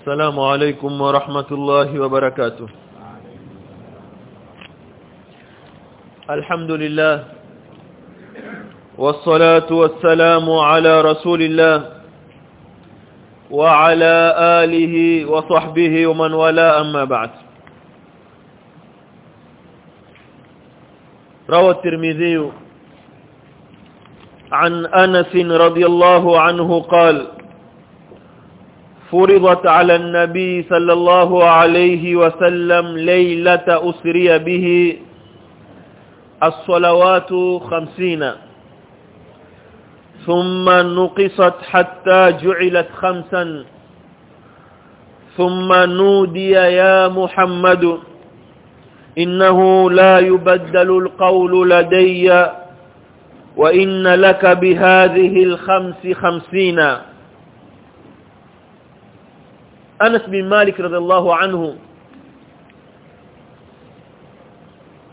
السلام عليكم ورحمة الله وبركاته. الحمد لله والصلاة والسلام على رسول الله وعلى آله وصحبه ومن ولا أما بعد. روى الترمذي عن أنس رضي الله عنه قال فرضت على النبي صلى الله عليه وسلم ليلة أسري به الصلوات خمسين. ثم نقصت حتى جعلت خمسا. ثم نودي يا محمد إنه لا يبدل القول لدي وإن لك بهذه الخمس خمسين. Anas bin Malik radhiallahu anhu.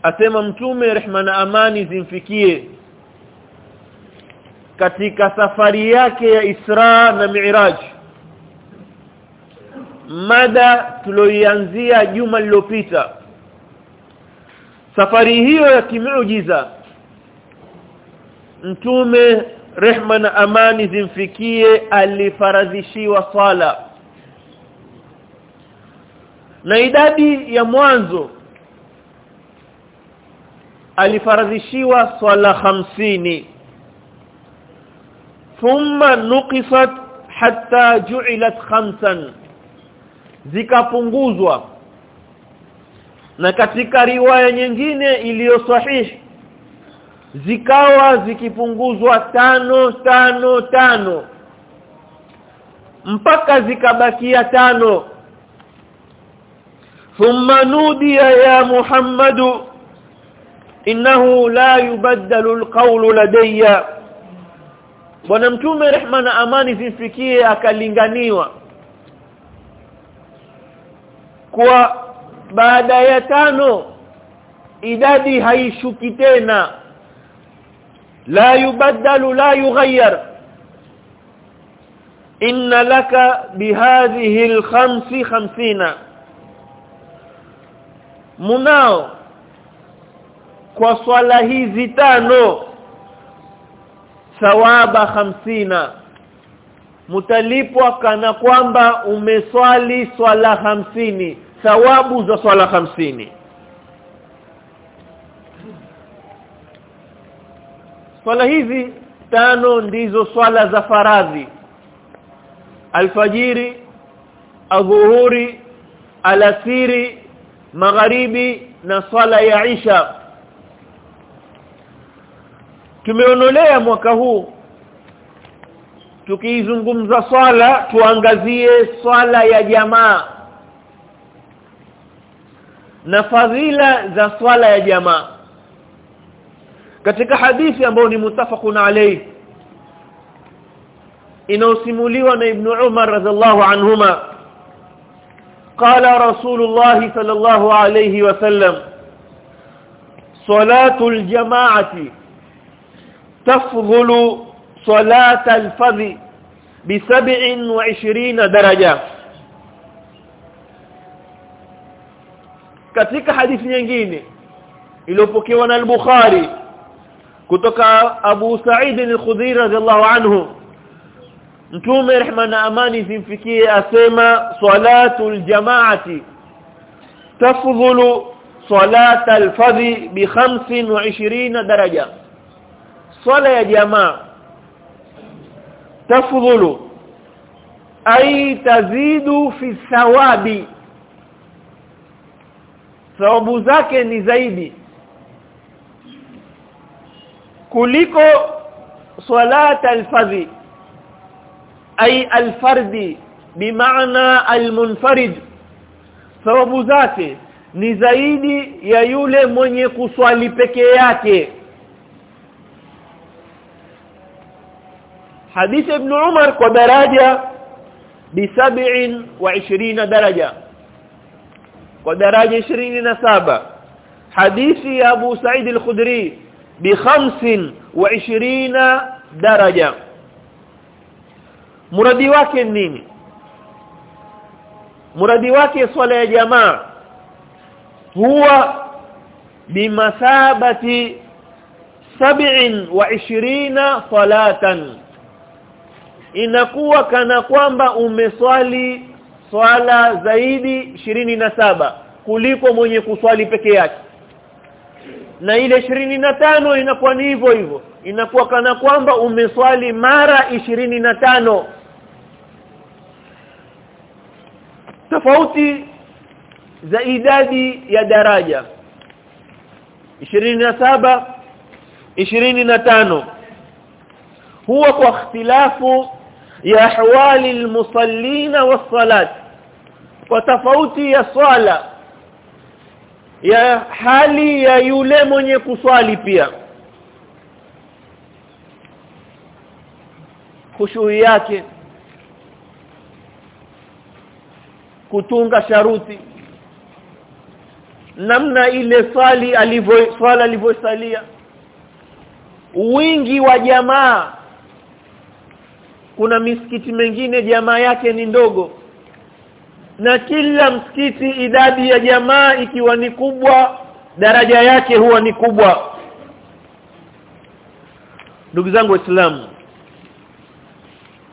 Asema mtume rehma na amani zimfikie katika safari yake ya Isra na Mi'raj. Mada tuloianzia juma lililopita safari hiyo ya kimuujiza mtume rehma na amani zimfikie alifaradhishiwa sala na idadi ya mwanzo alifaradhishiwa swala hamsini thumma nuqisat hatta ju'ilat khamsan. Zikapunguzwa. Na katika riwaya nyingine iliyo sahihi zikawa zikipunguzwa tano tano tano. Mpaka zikabakia tano thumma nudiya ya muhammadu innahu la yubaddalu alqawlu ladayya bwana mtume rehma na amani zimfikie akalinganiwa. Kwa baada ya tano idadi haishuki tena. La yubaddalu la yughayyar. Inna laka bihadhihi alkhamsi khamsina munao. Kwa swala hizi tano thawaba hamsina mutalipwa kana kwamba umeswali swala hamsini thawabu za swala hamsini swala hizi tano ndizo swala za faradhi. Alfajiri adhuhuri alasiri magharibi na swala ya isha. Tumeonolea mwaka huu tukiizungumza swala tuangazie swala ya jamaa na fadhila za swala ya jamaa. Katika hadithi ambayo ni mutafaqun alayhi inaosimuliwa na ibn Umar radhiallahu anhuma قال رسول الله صلى الله عليه وسلم صلاة الجماعة تفضل صلاة الفضل بسبع وعشرين درجة katika hadithi nyingine iliyopokewa na al-Bukhari kutoka Abu Sa'id al-Khudri radhiallahu anhu Mtume rehma na amani zimfikie asema salatul jamaati tafdhulu salata al-fadhi bi 25 daraja. Swala ya jamaa tafdhulu ay tazidu fi thawabi. Thawabu zake ni zaidi kuliko salata al-fadhi ay alfardi bimaana almunfarid thawabu zake ni zaidi ya yule mwenye kuswali peke yake. Hadithi ibn Umar kwa daraja bi 27 daraja. Kwa daraja 27 hadithi ya Abu Sa'id al-Khudri bi 25 daraja muradi wake nini? Muradi wake swala ya jamaa huwa bimasabati sab'in wa ishirina salatan. Inakuwa kana kwamba umeswali swala zaidi na saba kuliko mwenye kuswali peke yake. Na ile ishirini na tano inakuwa ni hivyo hivyo. Inakuwa kana kwamba umeswali mara ishirini na tano tofauti za idadi ya daraja. Ishirini na saba ishirini na tano. Huwa kwa ikhtilafu ya ahwali almusallina was-salat. Kwa tofauti ya swala ya hali ya yule mwenye kuswali pia. Khushu yake kutunga sharuti. Namna ile swali alivyo swala alivyosalia. Wingi wa jamaa. Kuna misikiti mengine jamaa yake ni ndogo. Na kila msikiti idadi ya jamaa ikiwa ni kubwa daraja yake huwa ni kubwa. Ndugu zangu waislamu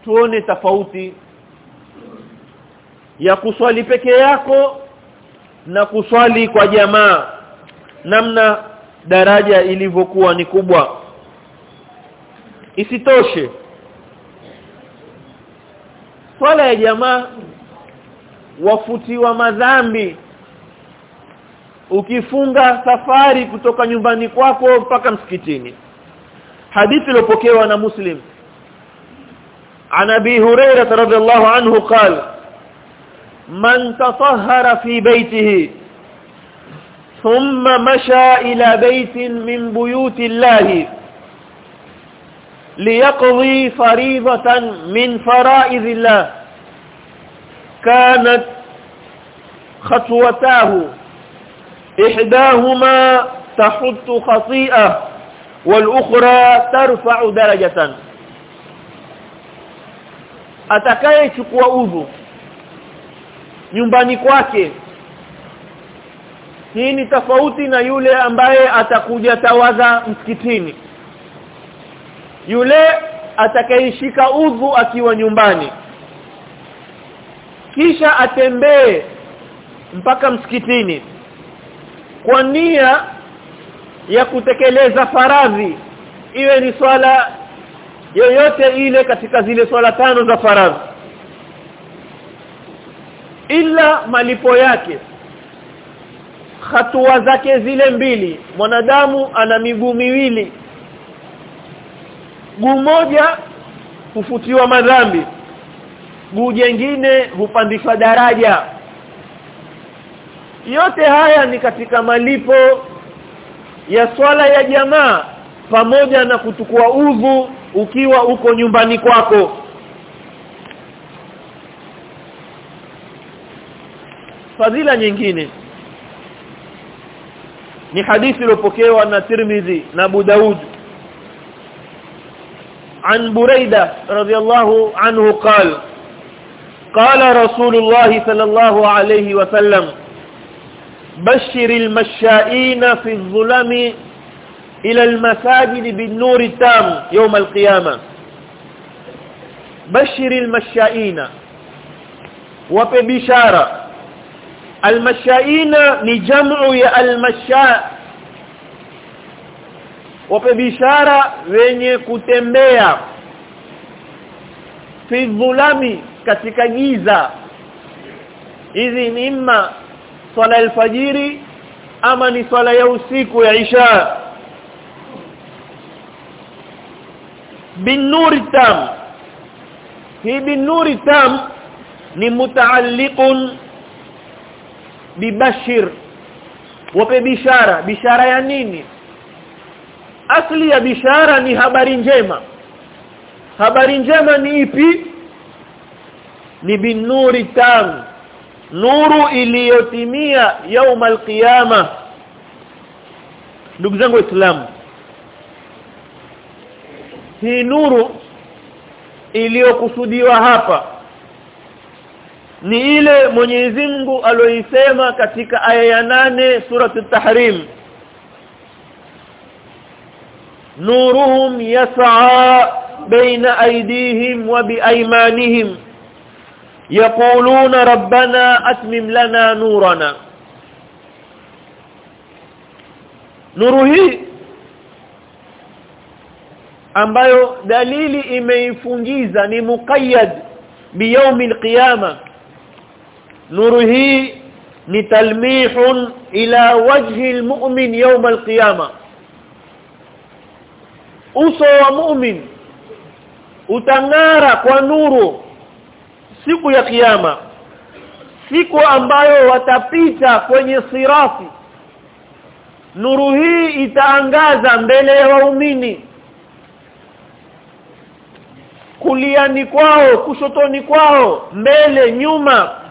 tuone tofauti ya kuswali peke yako na kuswali kwa jamaa namna daraja ilivyokuwa ni kubwa isitoshe swala ya jamaa wafutiwa madhambi ukifunga safari kutoka nyumbani kwako mpaka msikitini hadithi iliyopokewa na muslim عن ابي هريره رضي الله عنه قال من تطهر في بيته ثم مشى إلى بيت من بيوت الله ليقضي فريضة من فرائض الله. كانت خطوتاه إحداهما تحط خطيئة والأخرى ترفع درجة. atakayechukua udhu nyumbani kwake. Hii ni tofauti na yule ambaye atakuja tawadha msikitini. Yule atakayeshika udhu akiwa nyumbani. Kisha atembee mpaka msikitini. Kwa nia ya kutekeleza faradhi iwe ni swala yoyote ile katika zile swala tano za faradhi ila malipo yake. Hatua zake zile mbili. Mwanadamu ana miguu miwili. Guu moja hufutiwa madhambi. Guu jengine hupandishwa daraja. Yote haya ni katika malipo ya swala ya jamaa pamoja na kutukua udhu ukiwa uko nyumbani kwako fadhila nyingine ni hadithi iliyopokewa na Tirmidhi na Abu Daud عن بريدة رضي الله عنه قال قال رسول الله صلى الله عليه وسلم بشر المشائين في الظلم إلى المساجد بالنور التام يوم القيامة بشر المشائين almashaina ni jamu ya almasha. Wape bishara wenye kutembea. Fi dhulami katika giza. Hizi ni imma swala alfajiri ama ni swala ya usiku ya isha. Binuri tam hii binuri tam ni mutaalliqun bibashir wape bishara. Bishara ya nini? Asli ya bishara ni habari njema. Habari njema ni ipi? Ni binuri tam nuru iliyotimia yauma alqiyama ndugu zangu waislamu hii nuru iliyokusudiwa hapa ni ile Mwenyezi Mungu aloisema katika aya ya nane surati at-tahrim nuruhum yas'a baina aydihim wa biaymanihim yaquluna rabbana atmim lana nurana. Nuru hii ambayo dalili imeifungiza ni muqayyad biyaumil qiyama nuru hii ni talmihun ila wajhi almu'min yawm alqiyama. Uso wa mu'min utang'ara kwa nuru siku ya kiyama siku ambayo watapita kwenye sirafi nuru hii itaangaza mbele ya waumini. Kuliani kwao kushotoni kwao mbele nyuma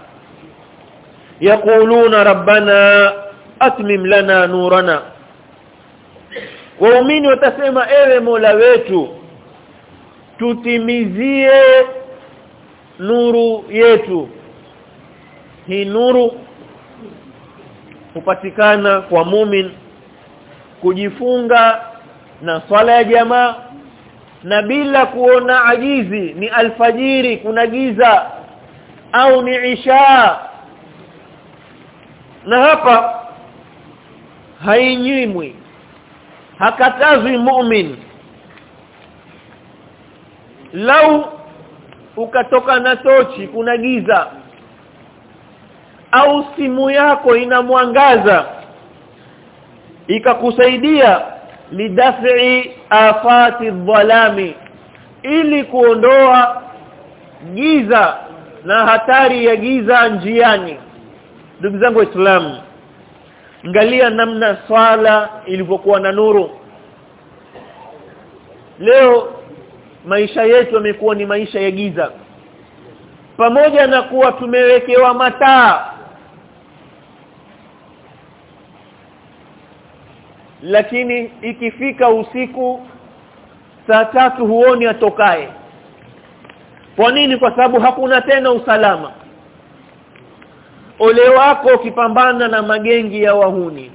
yaquluna rabbana atmim lana nurana. Waumini watasema ewe Mola wetu tutimizie nuru yetu. Hii nuru hupatikana kwa mumin kujifunga na swala ya jamaa na bila kuona ajizi. Ni alfajiri kuna giza au ni isha na hapa hainyimwi hakatazwi mu'min. Lau ukatoka na tochi kuna giza. Au simu yako ina mwangaza ikakusaidia lidafi afati dhalami ili kuondoa giza na hatari ya giza njiani ndugu zangu waislamu angalia namna swala ilivyokuwa na nuru. Leo maisha yetu yamekuwa ni maisha ya giza. Pamoja na kuwa tumewekewa mataa lakini ikifika usiku saa tatu huoni atokae kwa nini? Kwa sababu hakuna tena usalama ole wako ukipambana na magengi ya wahuni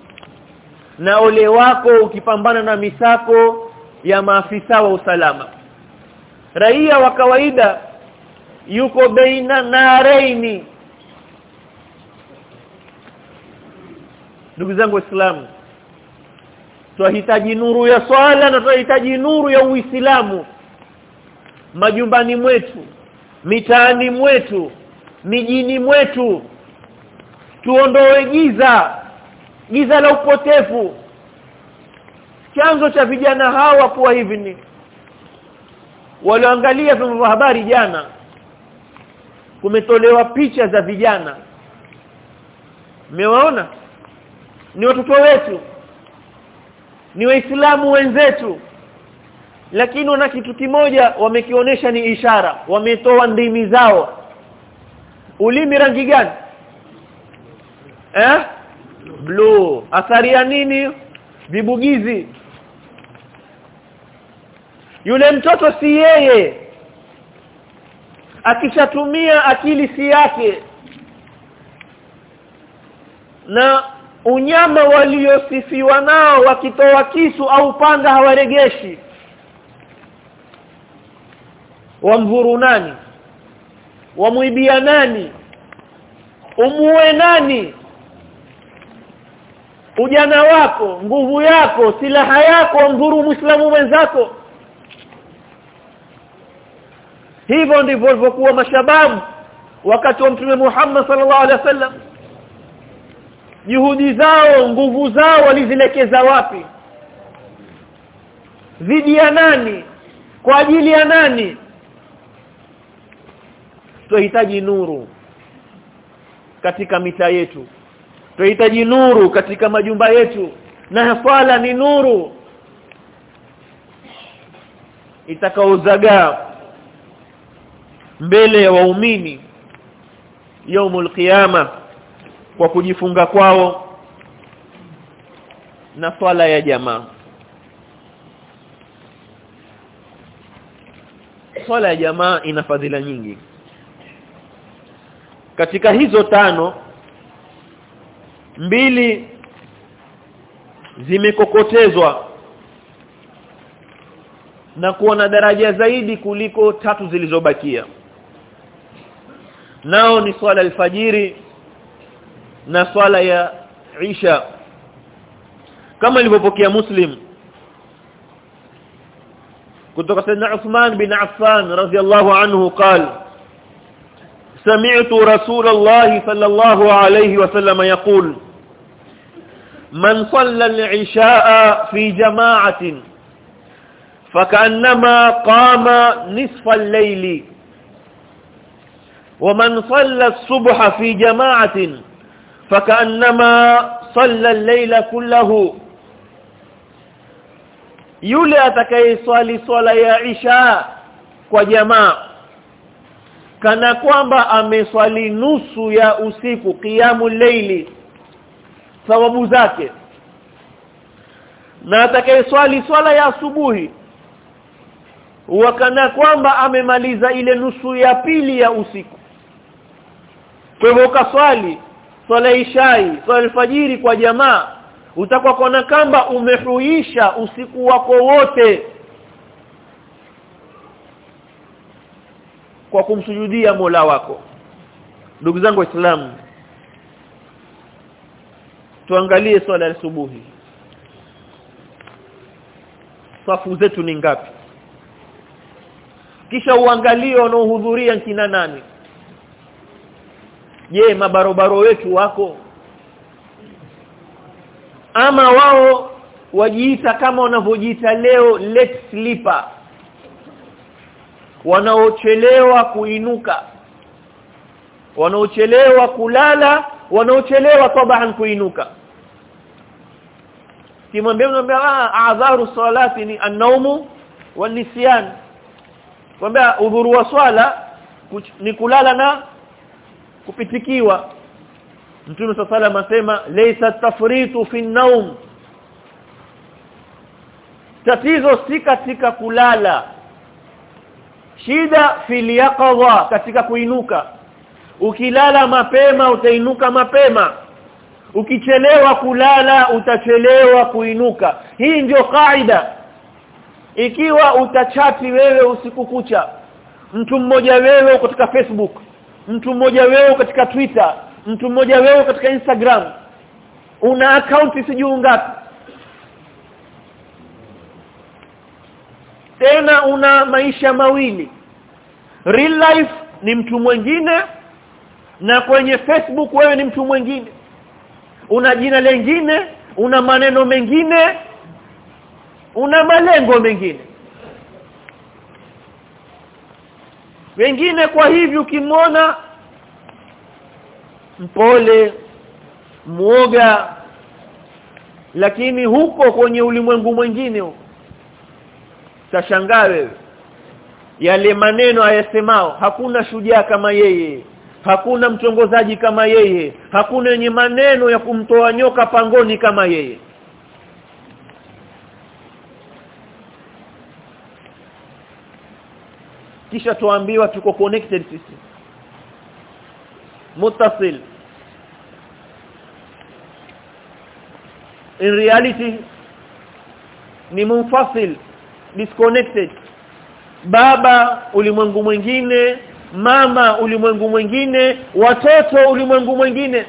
na ole wako ukipambana na misako ya maafisa wa usalama. Raia wa kawaida yuko baina nareini ndugu zangu waislamu tunahitaji nuru ya swala na tunahitaji nuru ya Uislamu. Majumbani mwetu mitaani mwetu mijini mwetu tuondoe giza giza la upotefu. Chanzo cha vijana hawa kuwa hivi ni walioangalia vyombo vya habari jana kumetolewa picha za vijana. Mmewaona? Ni watoto wetu ni waislamu wenzetu lakini wana kitu kimoja wamekionyesha ni ishara wametoa ndimi zao. Ulimi rangi gani eh? Blue. Athari ya nini? Vibugizi. Yule mtoto si yeye. Akishatumia akili si yake. Na unyama waliosifiwa nao wakitoa kisu au panga hawaregeshi. Wamvuru nani? Wamuibia nani? Umuue nani ujana wako nguvu yako silaha yako wamdhuru muislamu mwenzako. Hivyo ndivyo walivyokuwa mashababu wakati wa mtume Muhammad sallallahu alaihi wasallam. Juhudi zao nguvu zao walizilekeza wapi? Dhidi ya nani? Kwa ajili ya nani? Tunahitaji nuru katika mita yetu tunahitaji nuru katika majumba yetu. Na swala ni nuru. Itakaozagaa mbele ya waumini yaumul qiyama kwa kujifunga kwao na swala ya jamaa. Swala ya jamaa ina fadhila nyingi. Katika hizo tano mbili zimekokotezwa na kuwa na daraja zaidi kuliko tatu zilizobakia nao ni swala alfajiri na swala ya Isha kama ilivyopokea Muslim kutoka Sayyidina Uthman bin Affan radhiyallahu anhu قال سمعت رسول الله صلى الله عليه وسلم يقول من صلى العشاء في جماعة فكأنما قام نصف الليل ومن صلى الصبح في جماعة فكأنما صلى الليل كله yule atakayeswali swala ya Isha kwa jamaa kana kwamba ameswali nusu ya usiku kiamu leili sababu zake. Na atakayeswali swala ya asubuhi wakana kwamba amemaliza ile nusu ya pili ya usiku. Kwa hivyo ukaswali swala ishai swala alfajiri kwa jamaa utakuwa kona kamba umehuisha usiku wako wote kwa kumsujudia Mola wako. Ndugu zangu waislamu tuangalie swala ya asubuhi safu zetu ni ngapi? Kisha uangalie wanaohudhuria kina nani. Je mabarobaro wetu wako? Ama wao wajiita kama wanavyojiita leo let sleeper. Wanaochelewa kuinuka. Wanaochelewa kulala. Wanaochelewa taban kuinuka kimwambia mwambia ah adharu salati ni anaumu wanisyan kwambia udhuru wa swala ni kulala na kupitikiwa. Mtume sallallahu asema laysa tafritu fi naum tatizo si katika kulala. Shida fil yaqadha katika kuinuka. Ukilala mapema utainuka mapema ukichelewa kulala utachelewa kuinuka. Hii ndio kaida. Ikiwa utachati wewe usiku kucha mtu mmoja wewe katika Facebook mtu mmoja wewe katika Twitter mtu mmoja wewe katika Instagram una account sijuu ngapi. Tena una maisha mawili. Real life ni mtu mwingine na kwenye Facebook wewe ni mtu mwingine una jina lengine una maneno mengine una malengo mengine. Wengine kwa hivi ukimwona mpole muoga lakini huko kwenye ulimwengu mwingine utashangaa tashangaa wewe yale maneno ayasemao hakuna shujaa kama yeye hakuna mchongozaji kama yeye. Hakuna yenye maneno ya kumtoa nyoka pangoni kama yeye. Kisha tuambiwa tuko connected sisi. Mutasil in reality ni munfasil disconnected. Baba ulimwengu mwingine mama ulimwengu mwingine watoto ulimwengu mwingine.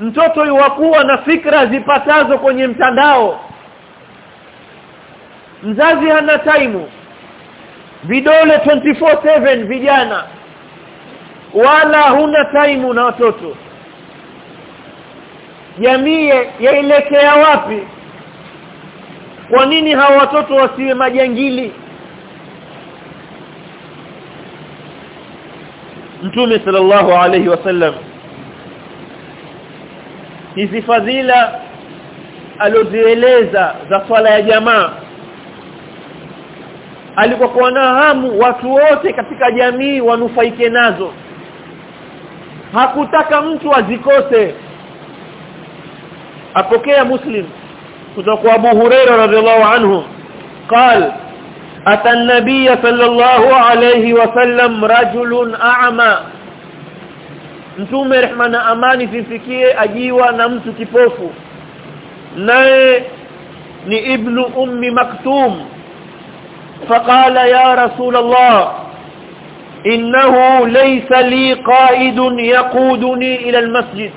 Mtoto yuwakuwa na fikra zipatazo kwenye mtandao. Mzazi hana taimu. Vidole 24/7 vijana. Wala huna taimu na watoto. Jamii yaelekea wapi? Kwa nini hawa watoto wasiwe majangili Mtume sallallahu alayhi wasallam hizi fadhila alozieleza za swala ya jamaa alikuwa na hamu watu wote katika jamii wanufaike nazo hakutaka mtu azikose apokea muslim kutoka Abu Huraira radhiallahu anhu قال أتى النبي صلى الله عليه وسلم رجل أعمى mtume rehma na amani zimfikie ajiwa na mtu kipofu naye ni ibnu ummi maktum فقال يا رسول الله إنه ليس لي قائد يقودني إلى المسجد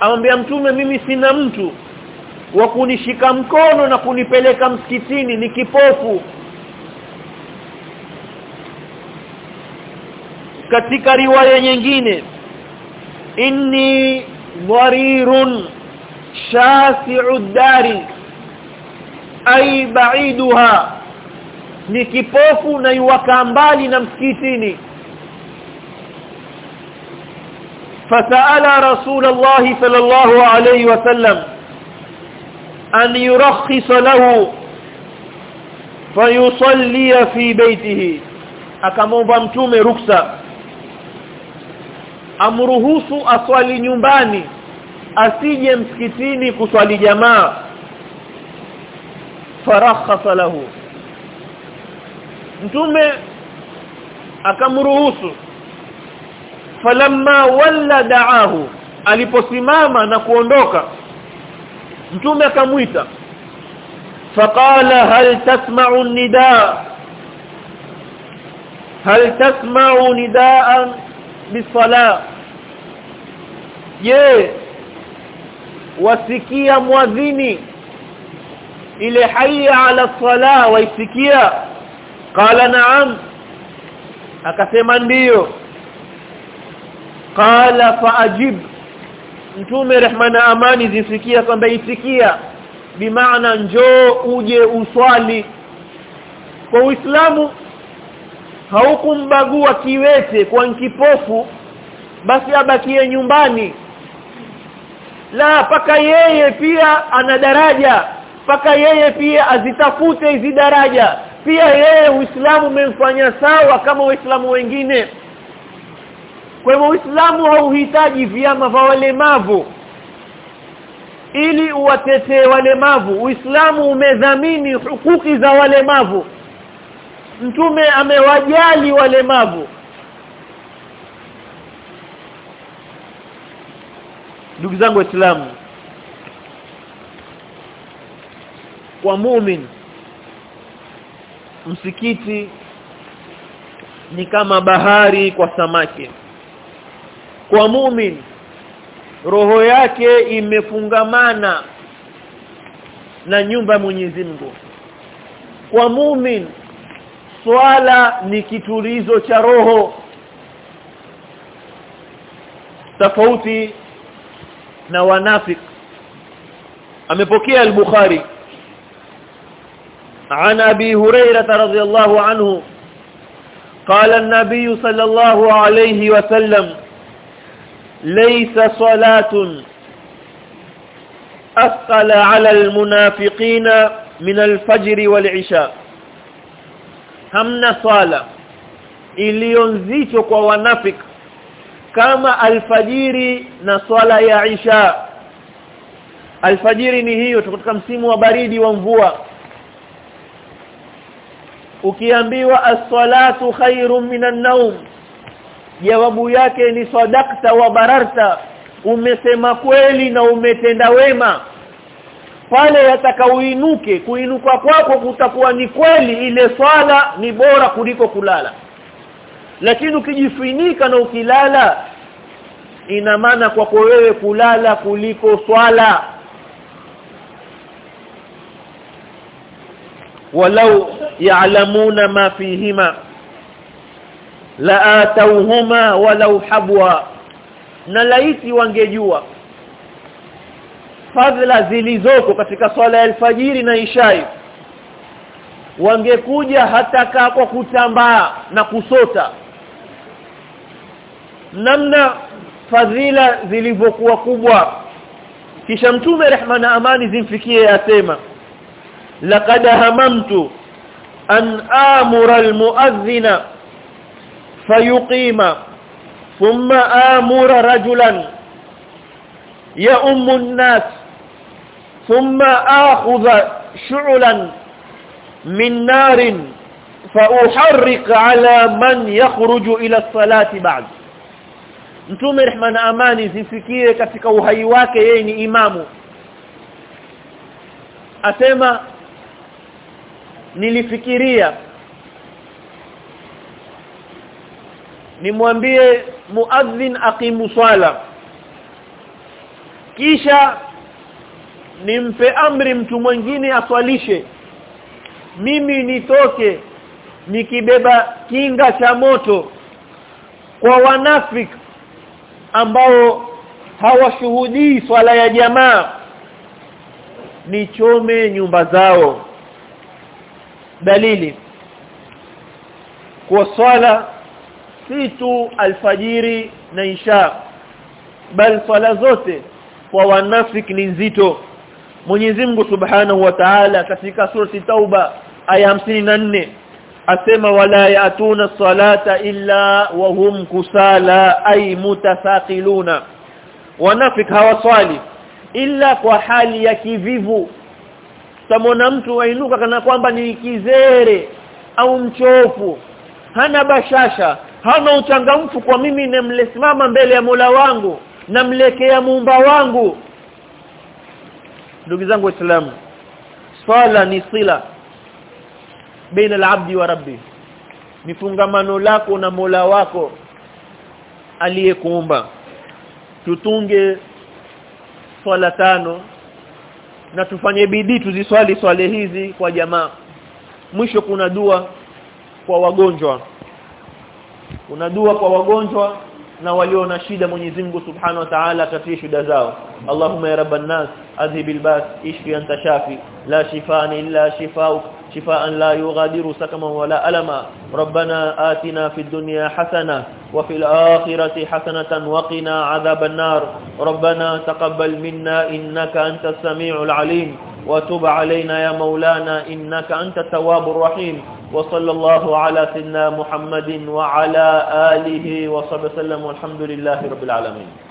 amwambia mtume mimi sina mtu wa kunishika mkono na kunipeleka msikitini ni kipofu katika riwaya nyingine inni dharirun shasi'u dari ay ba'iduha ni kipofu na yuwaka mbali na msikitini فسأل رسول الله صلى الله عليه وسلم an yurakhis lahu fayusalli fi baytihi. Akamomba mtume ruksa. Amruhusu aswali nyumbani asije msikitini kuswali jamaa. Farakhas lahu. Mtume akamruhusu. Falamma walla daahu. Aliposimama na kuondoka mtume akamwita. Faqala hal tasma'u nidaa hal tasma'u nidaan bisala je wasikia mwadhini ile hayya ala sala waisikia? Qala na'am. Akasema ndiyo. Qala faajib mtume rehma na amani zisikia kwamba isikia bimaana njoo uje uswali. Kwa uislamu haukumbagua kiwete kwa nkipofu basi abakie nyumbani. La paka yeye pia ana daraja. Paka yeye pia azitafute hizi daraja. Pia yeye Uislamu umemfanya sawa kama Waislamu wengine kwa hivyo Uislamu hauhitaji vyama vya walemavu. Ili uwatetee walemavu Uislamu umedhamini hukuki za walemavu. Mtume amewajali walemavu. Ndugu zangu waislamu kwa mumin msikiti ni kama bahari kwa samaki kwa mumin roho yake imefungamana na nyumba ya Mwenyezi Mungu kwa mumin swala ni kitulizo cha roho tofauti na wanafik amepokea al-Bukhari عن ابي هريره رضي الله عنه قال النبي صلى الله عليه وسلم laysa salatun athqala 'ala almunafiqina min alfajr walisha hamna sala iliyo nzito kwa wanafik kama alfajiri na swala ya isha. Alfajiri ni hiyo katika msimu wa baridi wa mvua. Ukiambiwa as-salatu khairum minan naum jawabu yake ni sadakta wa bararta. Umesema kweli na umetenda wema. Pale yatakauinuke kuinuka kwako kutakuwa ni kweli ile swala ni bora kuliko kulala. Lakini ukijifunika na ukilala ina maana kwako wewe kulala kuliko swala. Walau ya'lamuna ma fihima la atawhuma walau habwa. Na laiti wangejua fadhila zilizoko katika swala ya alfajiri na ishai wangekuja hata kwa kutambaa na kusota. Namna fadhila zilivyokuwa kubwa. Kisha mtume rehma na amani zimfikie asema laqad hamamtu an amura almuadhdhina fayuqima. Thumma amura rajulan. Ya ummu nas. Thumma akhudha shu'lan min narin. Fauharrik ala man yakhruju ila salati ba'd. Mtume rehma na amani zifikie katika uhai wake yeye ni imamu. Asema nilifikiria nimwambie muadhin aqimu swala. Kisha nimpe amri mtu mwingine aswalishe. Mimi nitoke nikibeba kinga cha moto kwa wanafik ambao hawashuhudii swala ya jamaa. Nichome nyumba zao. Dalili. Kwa swala si tu alfajiri na isha bal swala zote kwa wanafik ni nzito. Mwenyezi Mungu Subhanahu wa Ta'ala katika surati Tauba aya 54 asema wala yatuna salata illa wa hum kusala ay mutasaqiluna wanafik hawaswali illa kwa hali ya kivivu. Tamona mtu ainuka kana kwamba ni kizere au mchofu hana bashasha hana uchangamfu kwa mimi namlesimama mbele ya Mola wangu namlekea muumba wangu. Ndugu zangu waislamu swala ni sila baina alabdi wa rabbi ni fungamano lako na Mola wako aliyekuumba. Tutunge swala tano na tufanye bidii tuziswali swale hizi kwa jamaa. Mwisho kuna dua kwa wagonjwa kuna dua kwa wagonjwa na walio na shida Mwenyezi Mungu Subhanahu wa Ta'ala atafie shida zao. Allahumma ya rabban nas adhib albas ishfi anta shafi la shifaan illa shifauk shifaan la yughadiru sakaman wala alama. Rabbana atina fid dunya hasana wa fil akhirati hasanatan wa qina adhaban nar. Rabbana taqabbal minna innaka antas samiul alim. وتب علينا يا مولانا إنك أنت التواب الرحيم. وصلى الله على سيدنا محمد وعلى آله وصحبه وسلم والحمد لله رب العالمين.